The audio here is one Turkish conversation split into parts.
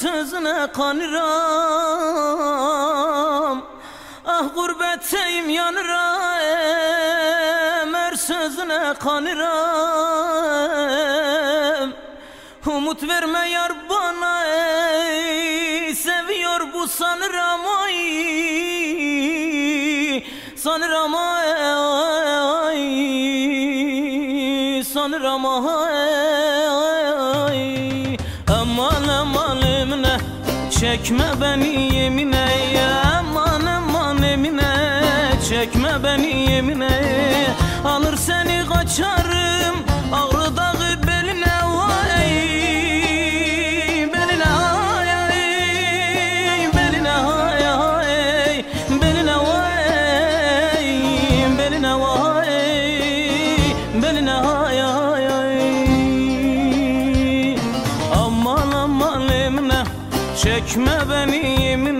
sözüne kanıram Ah gurbetteyim yanıram. Her sözüne kanıram Umut verme yar bana ey. Seviyor bu sanıram ay. Sanıram ay. Sanıram ay. Aman aman emine Çekme beni yemine Aman aman emine. Çekme beni yemine. Alır seni kaçarım Ağrı Çekme beni yemine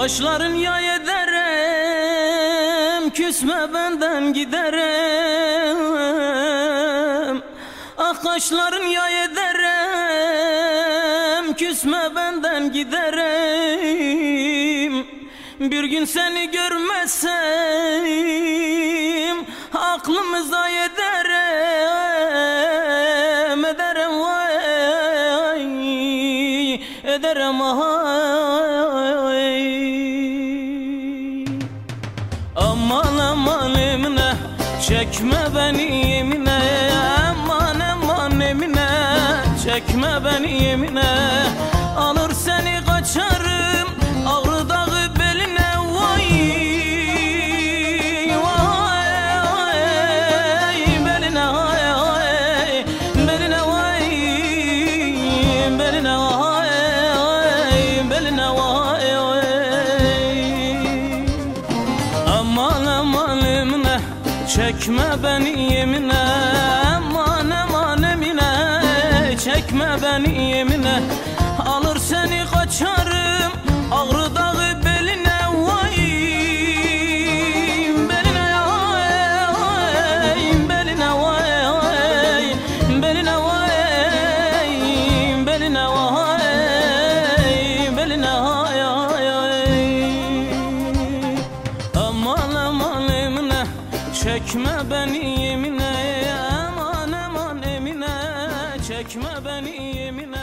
Kaşların yay ederim Küsme benden giderim. Ah kaşların yay ederim Küsme benden giderim. Bir gün seni görmezsem Aklımıza ederim Ederim vay Ederim ay Aman aman emine Çekme beni yemine Aman aman emine Çekme beni yemine Alır seni kaçarım Çekme beni yemine Aman aman emine. Çekme beni yemine Çekme beni yemine Aman aman emine. Çekme beni yemine